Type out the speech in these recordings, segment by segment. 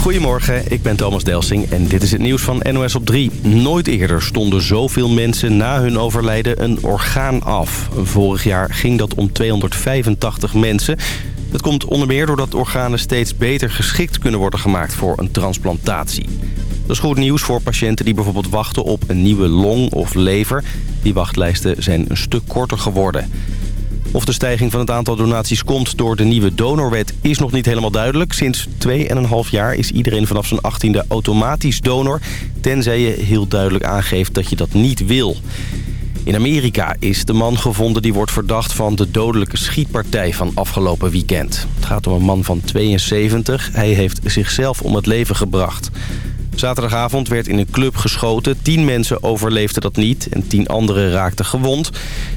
Goedemorgen, ik ben Thomas Delsing en dit is het nieuws van NOS op 3. Nooit eerder stonden zoveel mensen na hun overlijden een orgaan af. Vorig jaar ging dat om 285 mensen. Dat komt onder meer doordat organen steeds beter geschikt kunnen worden gemaakt voor een transplantatie. Dat is goed nieuws voor patiënten die bijvoorbeeld wachten op een nieuwe long of lever. Die wachtlijsten zijn een stuk korter geworden. Of de stijging van het aantal donaties komt door de nieuwe donorwet is nog niet helemaal duidelijk. Sinds 2,5 jaar is iedereen vanaf zijn 18e automatisch donor... tenzij je heel duidelijk aangeeft dat je dat niet wil. In Amerika is de man gevonden die wordt verdacht van de dodelijke schietpartij van afgelopen weekend. Het gaat om een man van 72. Hij heeft zichzelf om het leven gebracht. Zaterdagavond werd in een club geschoten. Tien mensen overleefden dat niet en tien anderen raakten gewond.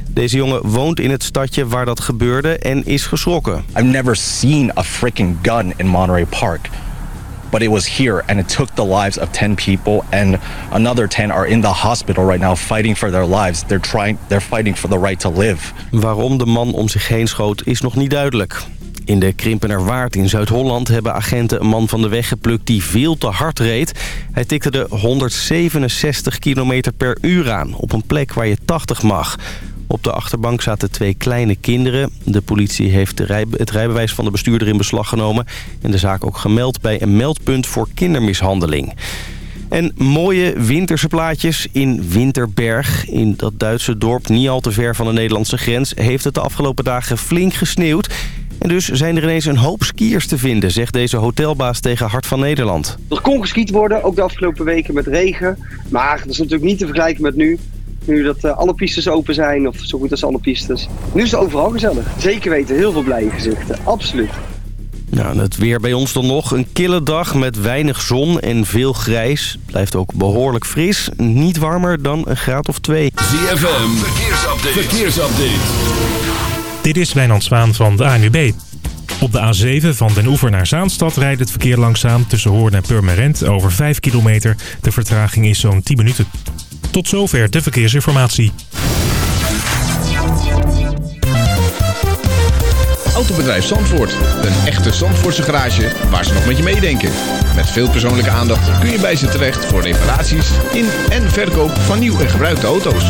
Deze jongen woont in het stadje waar dat gebeurde en is geschrokken. I've never seen a freaking gun in Monterey Park. But it was here and it took the lives of 10 people and another 10 are in the hospital right now fighting for their lives. They're trying they're fighting for the right to live. Waarom de man om zich heen schoot is nog niet duidelijk. In de Krimpenerwaard in Zuid-Holland hebben agenten een man van de weg geplukt die veel te hard reed. Hij tikte de 167 km per uur aan op een plek waar je 80 mag. Op de achterbank zaten twee kleine kinderen. De politie heeft het rijbewijs van de bestuurder in beslag genomen... en de zaak ook gemeld bij een meldpunt voor kindermishandeling. En mooie winterse plaatjes in Winterberg. In dat Duitse dorp, niet al te ver van de Nederlandse grens... heeft het de afgelopen dagen flink gesneeuwd. En dus zijn er ineens een hoop skiers te vinden, zegt deze hotelbaas tegen Hart van Nederland. Er kon geskiet worden, ook de afgelopen weken met regen. Maar dat is natuurlijk niet te vergelijken met nu. Nu dat uh, alle pistes open zijn, of zo goed als alle pistes. Nu is het overal gezellig. Zeker weten, heel veel blije gezichten. Absoluut. Nou, het weer bij ons dan nog. Een kille dag met weinig zon en veel grijs. Blijft ook behoorlijk fris. Niet warmer dan een graad of twee. ZFM, verkeersupdate. verkeersupdate. Dit is Wijnand Zwaan van de ANWB. Op de A7 van Den Oever naar Zaanstad rijdt het verkeer langzaam tussen Hoorn en Purmerend over 5 kilometer. De vertraging is zo'n 10 minuten. Tot zover de verkeersinformatie. Autobedrijf Zandvoort. Een echte Zandvoortse garage waar ze nog met je meedenken. Met veel persoonlijke aandacht kun je bij ze terecht voor reparaties in en verkoop van nieuw en gebruikte auto's.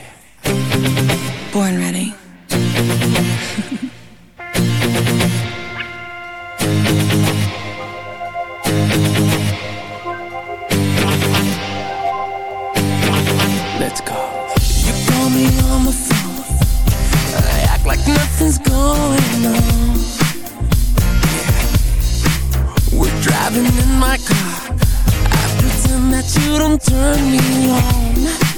You don't turn me on.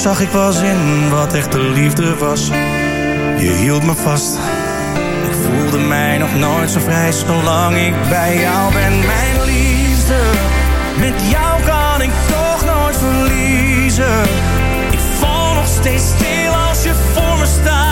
zag ik was in wat echte liefde was. Je hield me vast. Ik voelde mij nog nooit zo vrij zolang ik bij jou ben. Mijn liefde, met jou kan ik toch nooit verliezen. Ik val nog steeds stil als je voor me staat.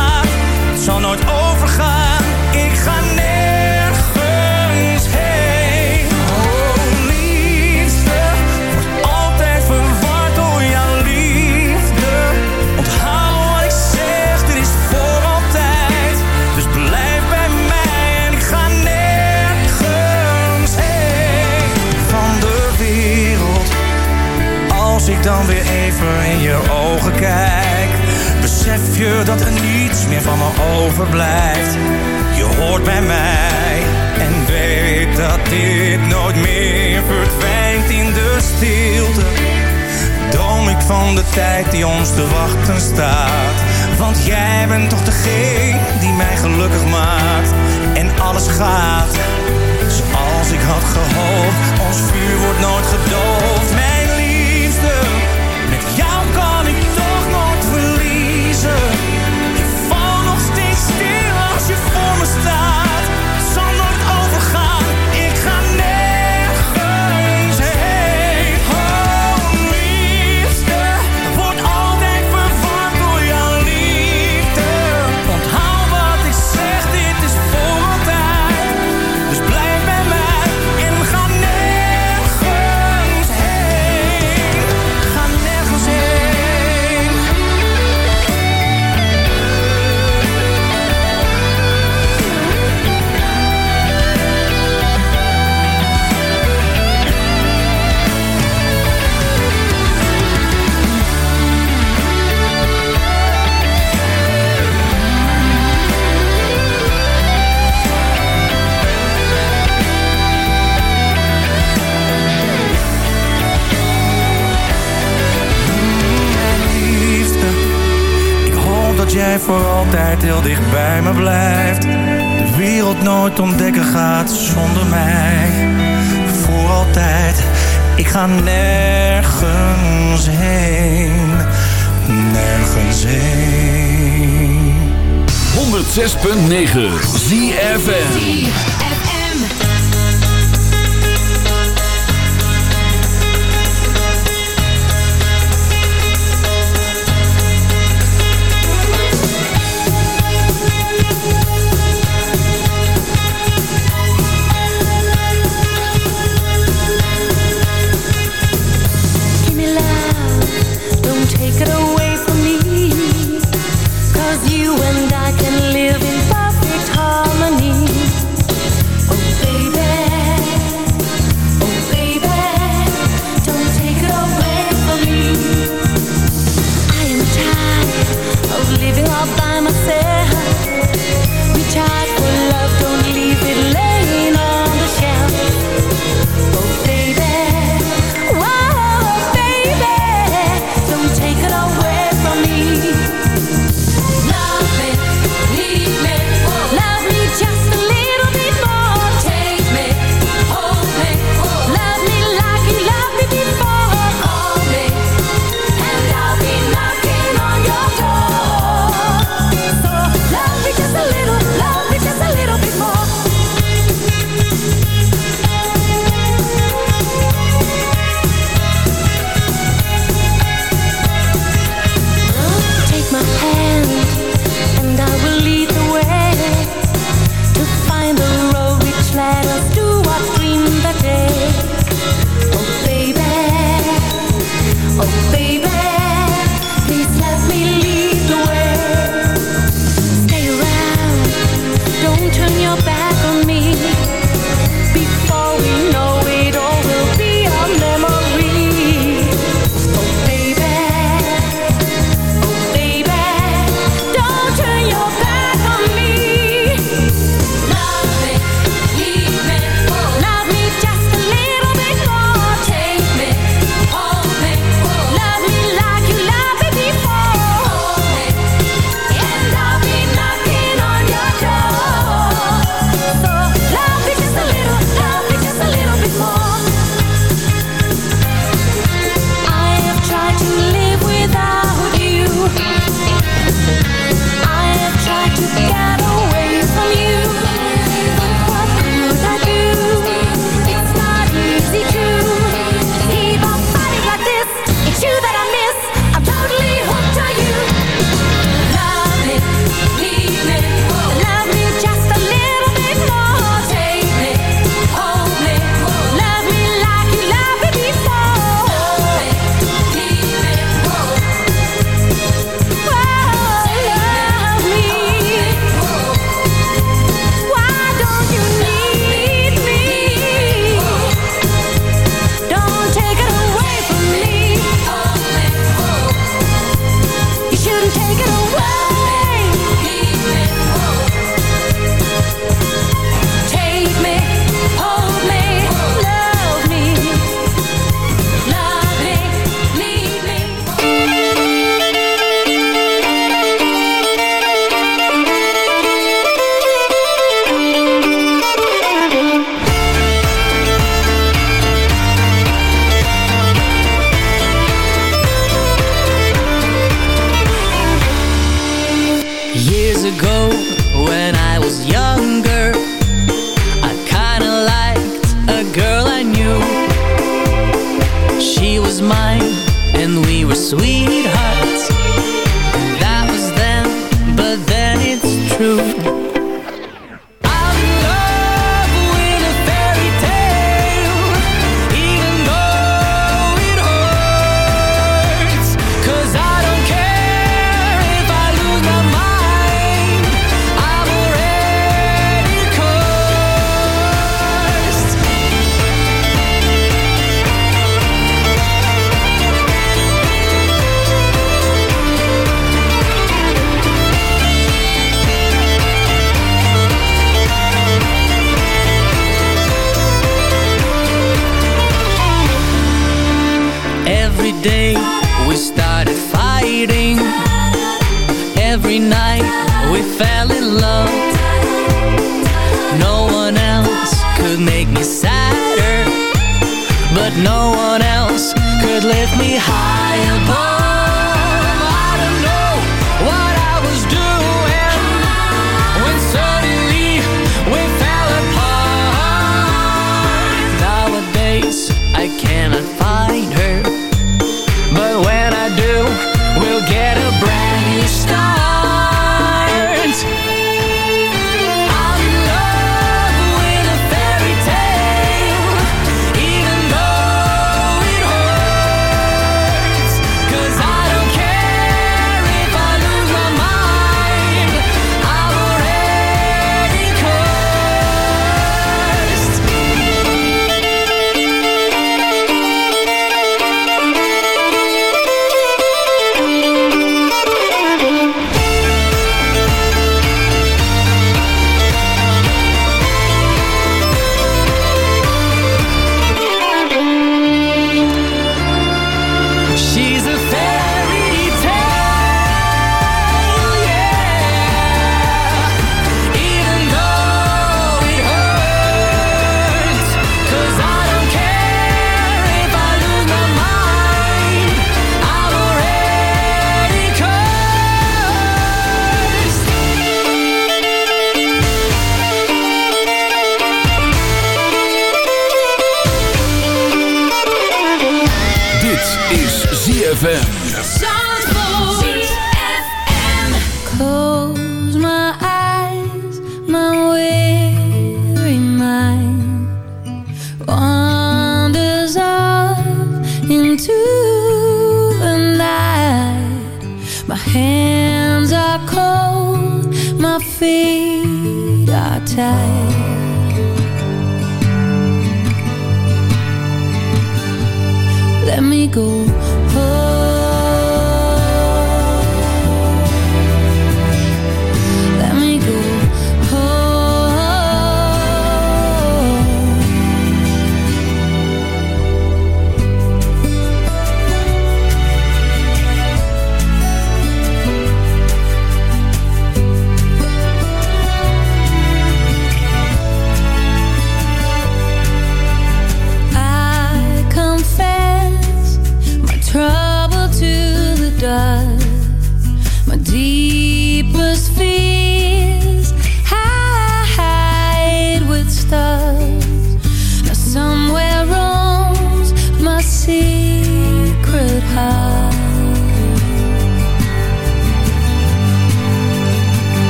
voor altijd heel dicht bij me blijft. De wereld nooit ontdekken gaat zonder mij. Voor altijd, ik ga nergens heen. Nergens heen. 106.9 ZFN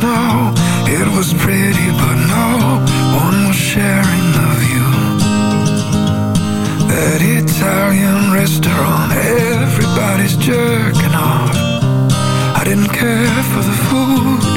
snow. It was pretty, but no one was sharing the view. That Italian restaurant, everybody's jerking off. I didn't care for the food.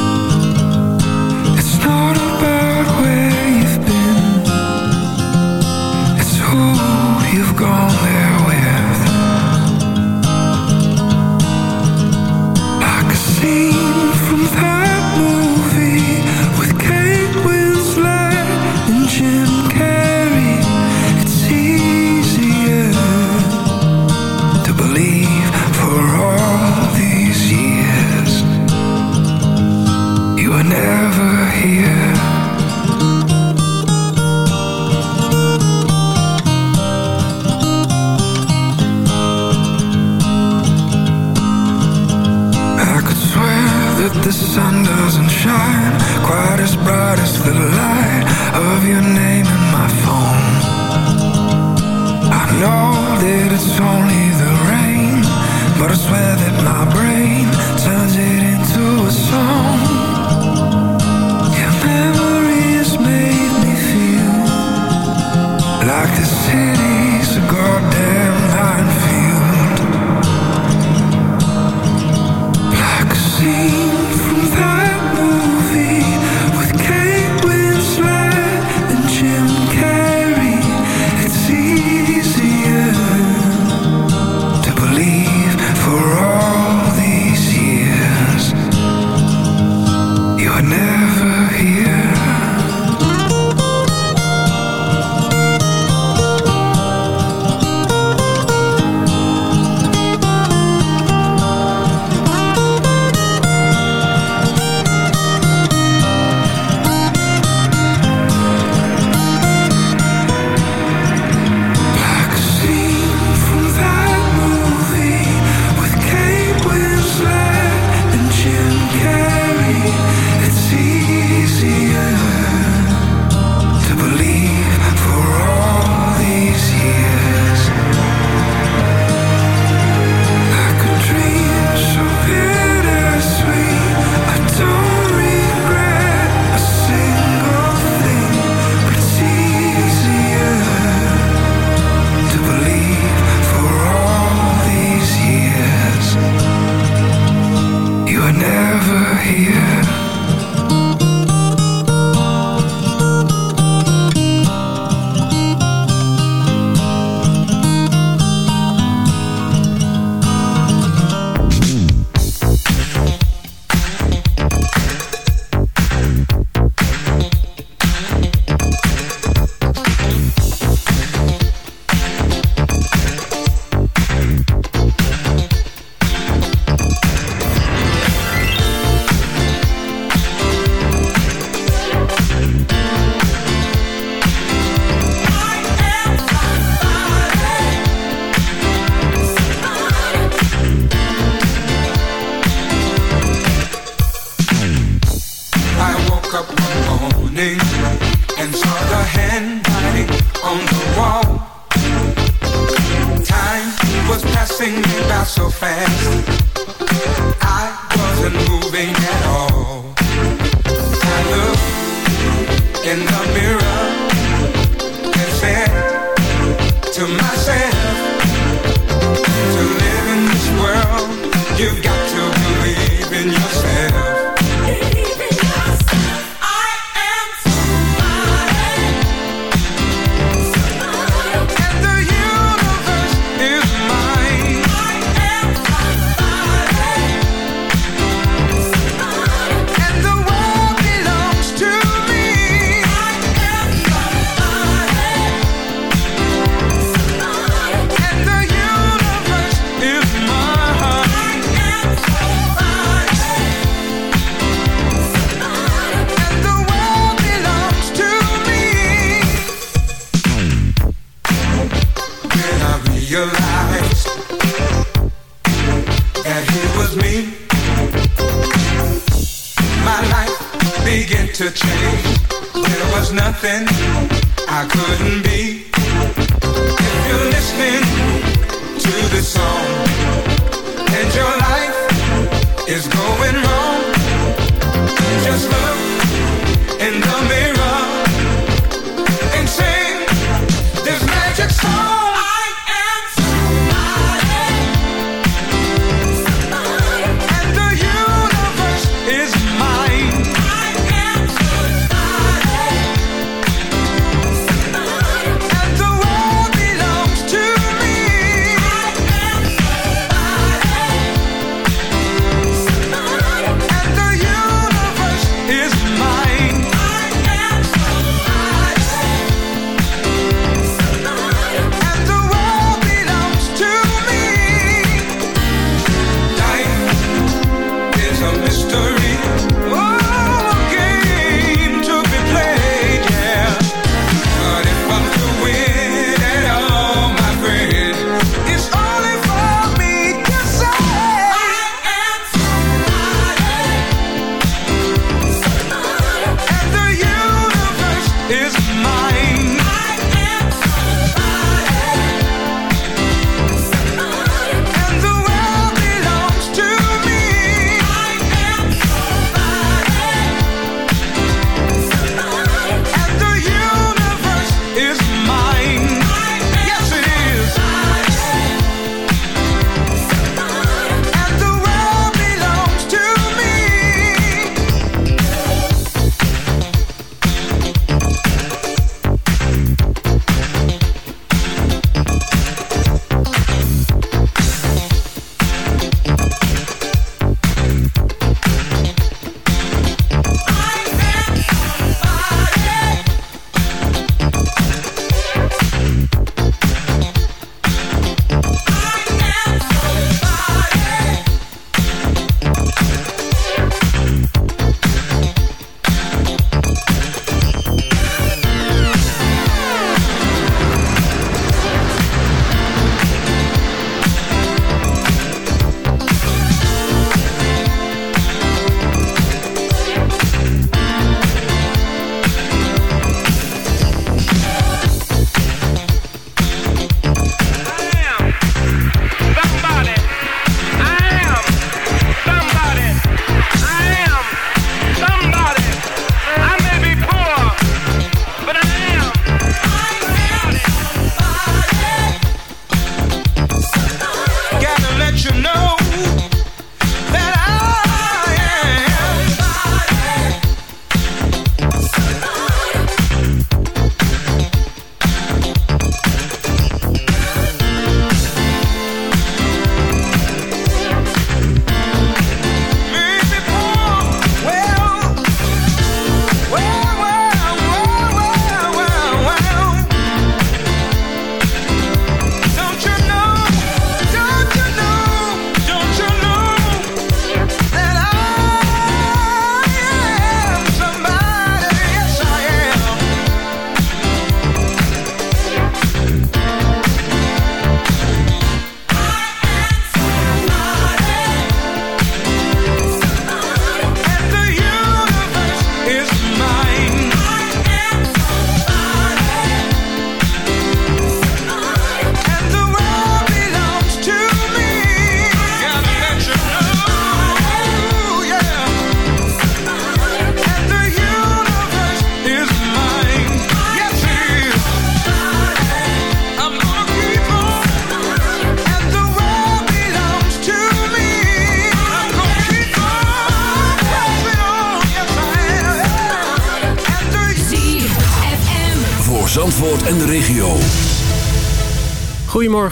in the mirror.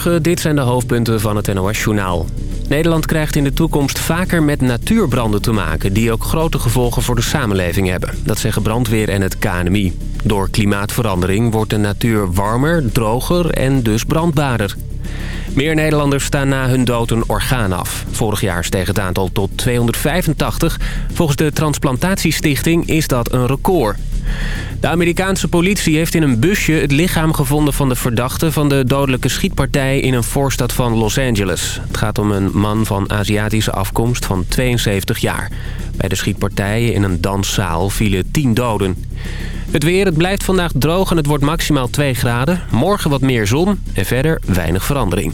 Dit zijn de hoofdpunten van het NOS-journaal. Nederland krijgt in de toekomst vaker met natuurbranden te maken... die ook grote gevolgen voor de samenleving hebben. Dat zeggen brandweer en het KNMI. Door klimaatverandering wordt de natuur warmer, droger en dus brandbaarder. Meer Nederlanders staan na hun dood een orgaan af. Vorig jaar steeg het aantal tot 285. Volgens de Transplantatiestichting is dat een record. De Amerikaanse politie heeft in een busje het lichaam gevonden van de verdachte... van de dodelijke schietpartij in een voorstad van Los Angeles. Het gaat om een man van Aziatische afkomst van 72 jaar. Bij de schietpartijen in een danszaal vielen 10 doden. Het weer, het blijft vandaag droog en het wordt maximaal 2 graden. Morgen wat meer zon en verder weinig verandering.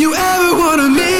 you ever wanna meet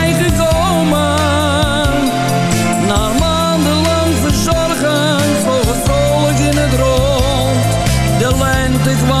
des oies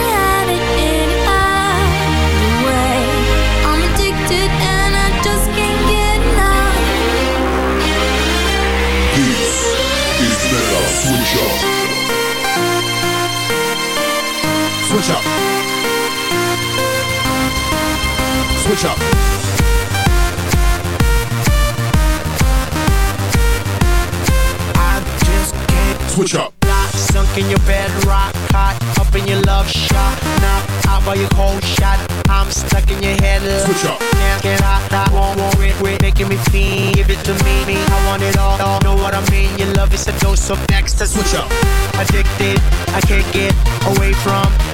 Switch up. Switch up. I just can't Switch up. Sunk in your bed, rock hot, up in your love shot. Now out by your cold shot. I'm stuck in your head. Switch up. Can't get out, I won't worry, quit making me feel. Give it to me, me. I want it all. all. Know what I mean? Your love is a dose of next. Switch up. Addicted, I can't get away from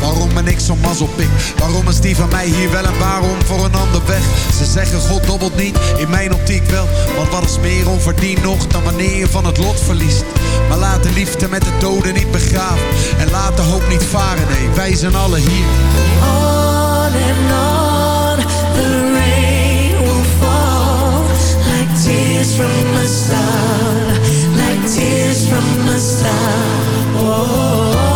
Waarom ben ik zo'n mazzelpik? Waarom is die van mij hier wel en waarom voor een ander weg? Ze zeggen God dobbelt niet, in mijn optiek wel. Want wat is meer onverdiend nog dan wanneer je van het lot verliest? Maar laat de liefde met de doden niet begraven. En laat de hoop niet varen, nee, wij zijn alle hier. On and on, the rain will fall. Like tears from a star, like tears from a star. Oh. oh, oh.